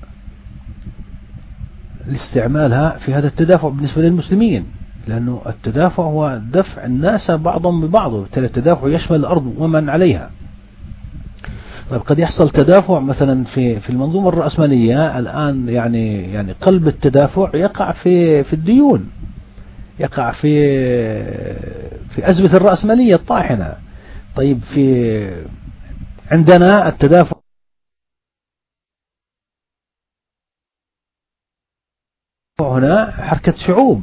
لاستعمالها في هذا التدافع بالنسبة للمسلمين؟ لأنه التدافع هو دفع الناس بعضهم ببعض وبالتالي التدافع يشمل الأرض ومن عليها. طيب قد يحصل تدافع مثلا في في المنظومة الرأسمالية الآن يعني يعني قلب التدافع يقع في في الديون يقع في في أزمة الرأسمالية الطاحنة. طيب في عندنا التدافع هنا حركة شعوب.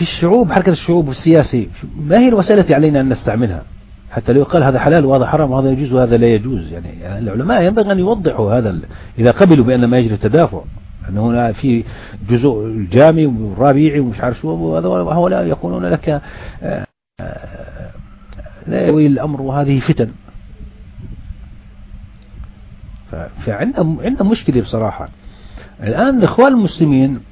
في الشعوب حركة الشعوب السياسي ما هي الوسائل التي علينا أن نستعملها؟ حتى لو قال هذا حلال وهذا حرام وهذا يجوز وهذا لا يجوز. يعني العلماء ينبغي أن يوضحوا هذا إذا قبلوا بأن ما يجري تدافع أنه هنا في جزء الجامي والرابيعي ومش عارف شو هؤلاء يقولون لك آه، آه، لا يوي الأمر وهذه فتن. فعندنا عندنا مشكلة بصراحة. الآن الإخوان المسلمين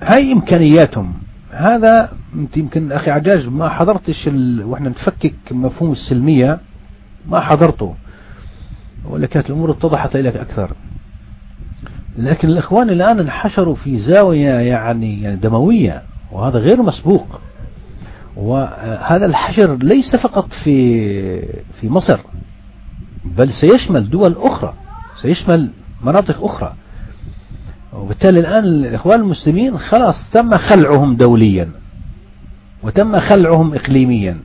هاي إمكانياتهم. هذا يمكن أخي عجاج ما حضرتش ال... وإحنا نفكك مفهوم السلمية ما حضرته. ولا كانت الأمور اتضحت لك أكثر. لكن الإخوان الآن انحشروا في زاوية يعني, يعني دموية وهذا غير مسبوق. وهذا الحشر ليس فقط في في مصر بل سيشمل دول أخرى سيشمل مناطق أخرى. وبالتالي الآن الإخوان المسلمين خلاص تم خلعهم دوليا وتم خلعهم إقليميا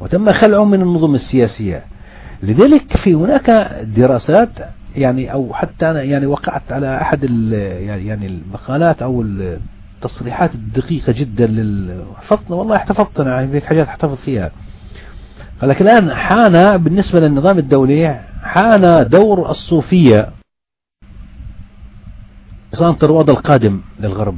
وتم خلعهم من النظم السياسية. لذلك في هناك دراسات يعني أو حتى أنا يعني وقعت على أحد يعني المقالات أو التصريحات الدقيقة جدا لل حفظت والله احتفظت أنا هيك حاجات احتفظ فيها. لكن الآن حان بالنسبة للنظام الدولي حان دور الصوفية صنع الوضع القادم للغرب.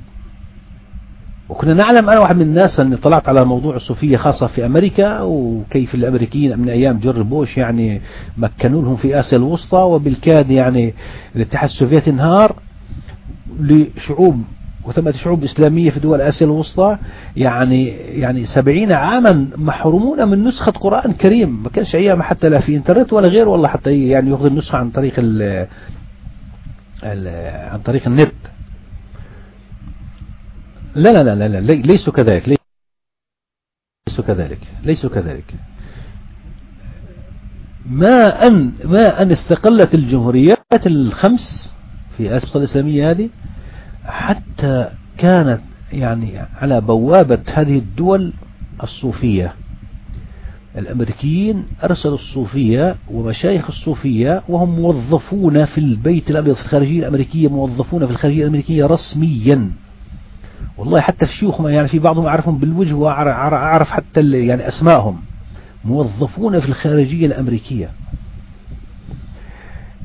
وكنا نعلم أنا واحد من الناس أني طلعت على موضوع الصوفية خاصة في أمريكا وكيف الأمريكيين من أيام جورج بوش يعني مكنوا لهم في آسيا الوسطى وبالكاد يعني الاتحاد السوفيتي انهار لشعوب وثمة شعوب إسلامية في دول آسيا الوسطى. يعني يعني سبعين عاما محرومون من نسخة قرآن كريم. ما كانش أيام حتى لا في إنترنت ولا غير ولا حتى يعني يأخذ النسخة عن طريق عن طريق النت. لا لا لا لا, لا ليسوا كذلك ليسوا كذلك ليسوا كذلك. ما أن ما أن استقلت الجمهوريات الخمس في آسيا الإسلامية هذه حتى كانت يعني على بوابة هذه الدول الصوفية. الأمريكيين أرسلوا الصوفية ومشايخ الصوفية وهم موظفون في البيت الأبيض في الخارجية الأمريكية موظفون في الخارجية الأمريكية رسميا. والله حتى الشيوخ يعني في بعضهم أعرفهم بالوجه وأعرف حتى يعني أسمائهم. موظفون في الخارجية الأمريكية.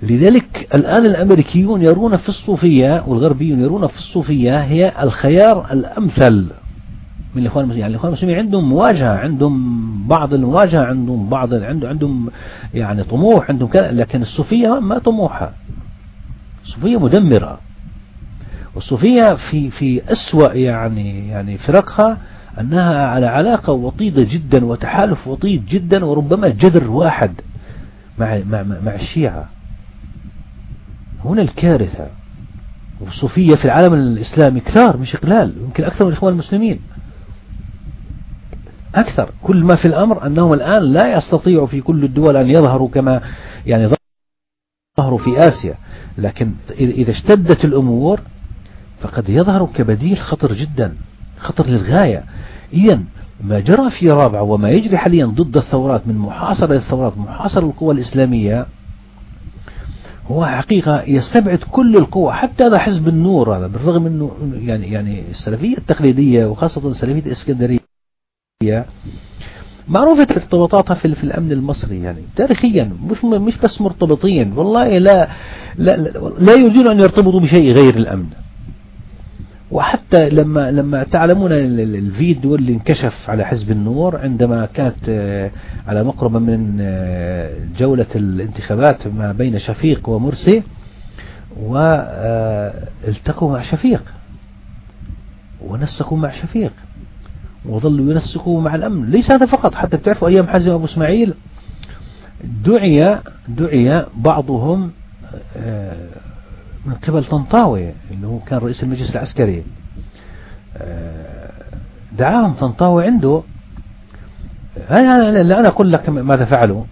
لذلك الآن الأمريكيون يرون في الصوفية والغربيون يرون في الصوفية هي الخيار الأمثل. من الإخوان المسلمين. يعني الإخوان المسلمين عندهم مواجهة عندهم بعض المواجهة عندهم بعض عندهم يعني طموح عندهم كذا لكن الصوفية ما طموحها الصوفية مدمرة. والصوفية في في أسوأ يعني يعني فرقها أنها على علاقة وطيدة جدا وتحالف وطيد جدا وربما جذر واحد مع مع مع الشيعة. هنا الكارثة. والصوفية في العالم الإسلامي كثار مش قلال يمكن أكثر من الإخوان المسلمين. أكثر. كل ما في الأمر أنهم الآن لا يستطيعوا في كل الدول أن يظهروا كما يعني ظهروا في آسيا. لكن إذا اشتدت الأمور فقد يظهر كبديل خطر جدا خطر للغاية. إذا ما جرى في رابعة وما يجري حاليا ضد الثورات من محاصرة الثورات محاصرة القوى الإسلامية هو حقيقة يستبعد كل القوى حتى هذا حزب النور هذا بالرغم إنه يعني يعني السلفية التقليدية وخاصة سلفية الإسكندرية. معروفة ارتباطاتها في, في الأمن المصري يعني تاريخيا مش مش بس مرتبطين والله لا لا لا, لا يريدون أن يرتبطوا بشيء غير الأمن. وحتى لما لما تعلمون الفيديو اللي انكشف على حزب النور عندما كانت آه، على مقربة من آه، جولة الانتخابات ما بين شفيق ومرسي والتقوا مع شفيق ونسقوا مع شفيق. وظلوا ينسقوا مع الأمن. ليس هذا فقط حتى بتعرفوا أيام حزم أبو إسماعيل دعي دعي بعضهم آه، من قبل طنطاوي اللي هو كان رئيس المجلس العسكري. آه، دعاهم طنطاوي عنده. أنا أنا أقول لك ماذا فعلوا.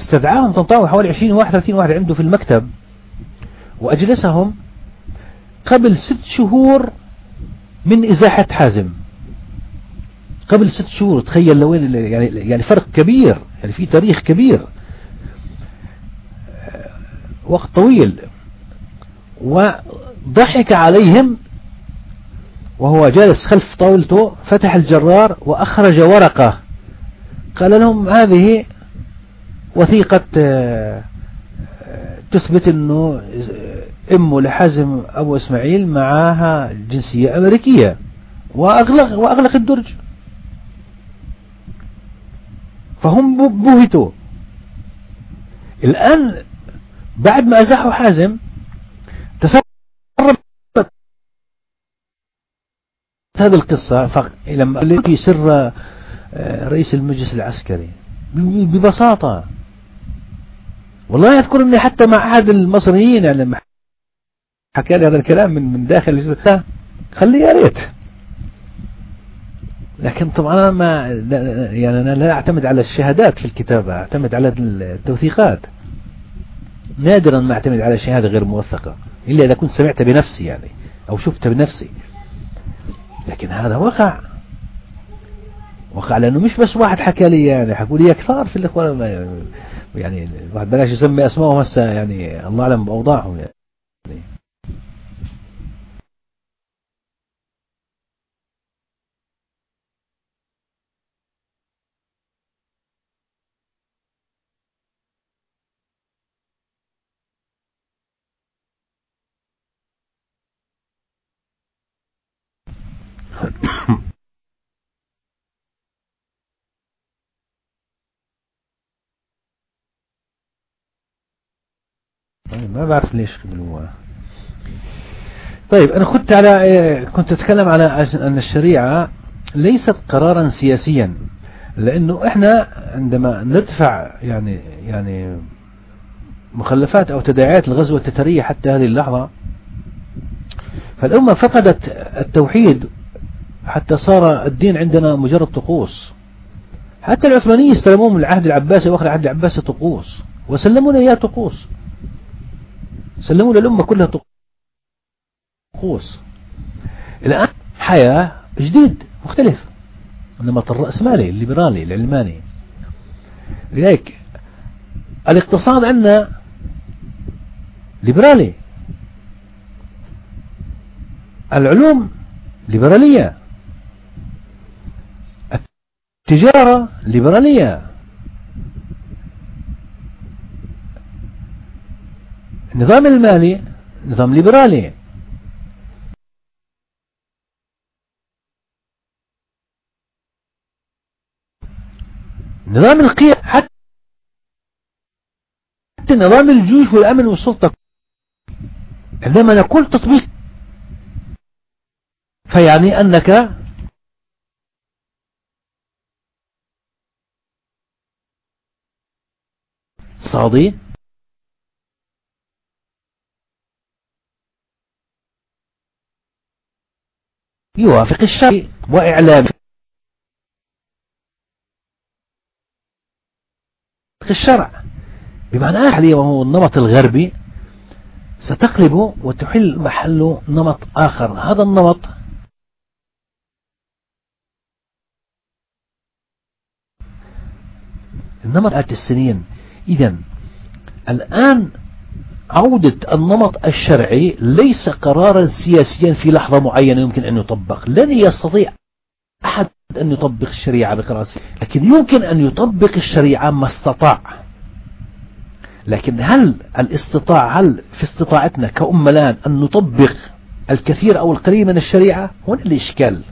استدعاهم طنطاوي حوالي 20 واحد 30 واحد عنده في المكتب وأجلسهم قبل ست شهور من إزاحة حازم. قبل ست شهور تخيل لوين يعني يعني فرق كبير يعني في تاريخ كبير. آه، وقت طويل. وضحك عليهم وهو جالس خلف طاولته فتح الجرار وأخرج ورقة. قال لهم هذه وثيقة آه، تثبت أنه أمه لحازم أبو إسماعيل معها جنسية أمريكية. وأغلق, وأغلق الدرج فهم بوهتوا. الآن بعد ما أزاحوا حازم تسربت هذه القصة لما في سر آه، رئيس المجلس العسكري. ببساطة. والله يذكر اني حتى مع أحد المصريين يعني لما حكى لي هذا الكلام من من داخل خليه يا ريت. لكن طبعا أنا ما يعني أنا لا أعتمد على الشهادات في الكتابة أعتمد على التوثيقات. نادرا ما أعتمد على شهادة غير موثقة إلا إذا كنت سمعت بنفسي يعني أو شفت بنفسي. لكن هذا وقع. وقع لأنه مش بس واحد حكى لي يعني حكوا لي كثار في الإخوان. يعني الواحد بلاش يسمي أسمائهم هسه يعني الله أعلم بأوضاعهم يعني. ما بعرف ليش قبلوها طيب أنا كنت على كنت أتكلم على أن الشريعة ليست قرارا سياسيا لأنه إحنا عندما ندفع يعني يعني مخلفات أو تداعيات الغزوة التترية حتى هذه اللحظة فالأمة فقدت التوحيد حتى صار الدين عندنا مجرد طقوس. حتى العثمانيين استلموه من العهد العباسي وآخر العهد العباسي طقوس. وسلمونا إياه طقوس. سلموا للأمة كلها طقوس. الآن حياة جديد مختلف. النمط الرأسمالي الليبرالي العلماني. لذلك الاقتصاد عندنا ليبرالي. العلوم ليبرالية. التجارة ليبرالية. النظام المالي نظام ليبرالي. نظام القيم حتى نظام الجيوش والأمن والسلطة. عندما نقول تطبيق فيعني أنك صادي. يوافق الشرع وإعلام. الشرع. بمعنى أحلي وهو النمط الغربي ستقلب وتحل محله نمط آخر. هذا النمط النمط آت السنين. إذا الآن عودة النمط الشرعي ليس قرارا سياسيا في لحظة معينة يمكن أن يطبق. لن يستطيع أحد أن يطبق الشريعة بقرار سياسي. لكن يمكن أن يطبق الشريعة ما استطاع. لكن هل الاستطاع هل في استطاعتنا كأمة الآن أن نطبق الكثير أو القليل من الشريعة؟ هنا الإشكال.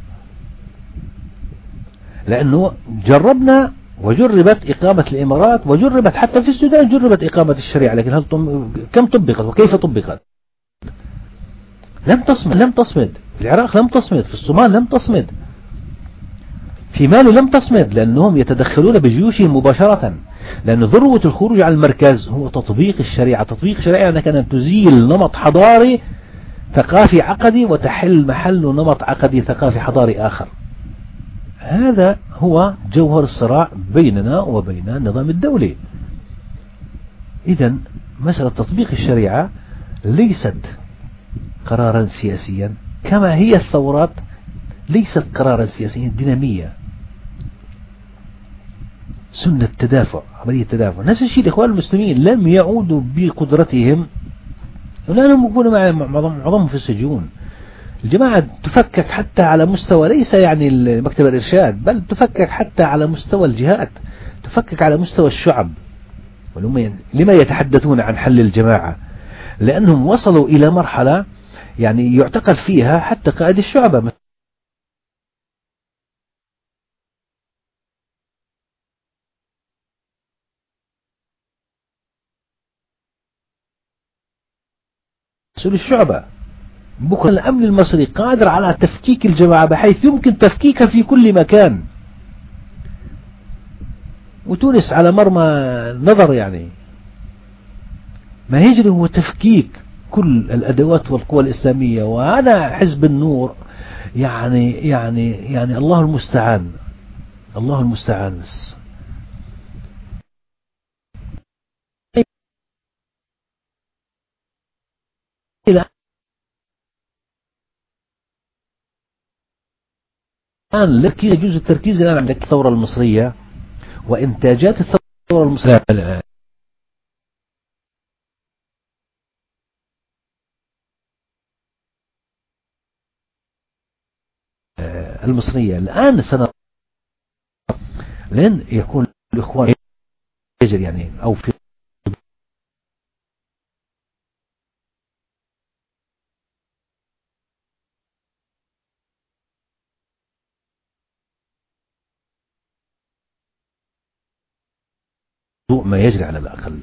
لأنه جربنا وجربت إقامة الإمارات وجربت حتى في السودان جربت إقامة الشريعة لكن هل. كم طبقت وكيف طبقت؟ لم تصمد لم تصمد. في العراق لم تصمد في الصومال لم تصمد. في مالي لم تصمد لأنهم يتدخلون بجيوشهم مباشرة لأن ذروة الخروج على المركز هو تطبيق الشريعة. تطبيق الشريعة أنك أن تزيل نمط حضاري ثقافي عقدي وتحل محله نمط عقدي ثقافي حضاري آخر. هذا هو جوهر الصراع بيننا وبين النظام الدولي. إذا مسألة تطبيق الشريعة ليست قرارا سياسيا كما هي الثورات ليست قرارا سياسيا دينامية. سنة تدافع عملية تدافع نفس الشيء الإخوان المسلمين لم يعودوا بقدرتهم. لأنهم يكونوا معظمهم في السجون. الجماعة تفكك حتى على مستوى ليس يعني مكتب الإرشاد بل تفكك حتى على مستوى الجهات تفكك على مستوى الشعب. لما يتحدثون عن حل الجماعة؟ لأنهم وصلوا إلى مرحلة يعني يعتقل فيها حتى قائد الشعبة مسؤول الشعبة بكرة الأمن المصري قادر على تفكيك الجماعة بحيث يمكن تفكيكها في كل مكان. وتونس على مرمى نظر يعني. ما يجري هو تفكيك كل الأدوات والقوى الإسلامية وهذا حزب النور يعني يعني يعني الله المستعان. الله المستعان. بس الآن لك يجوز التركيز الآن عندك الثورة المصرية وإنتاجات الثورة المصرية. المصرية الآن سنة لن يكون الإخوان يجري يعني أو في ما يجري على الأقل.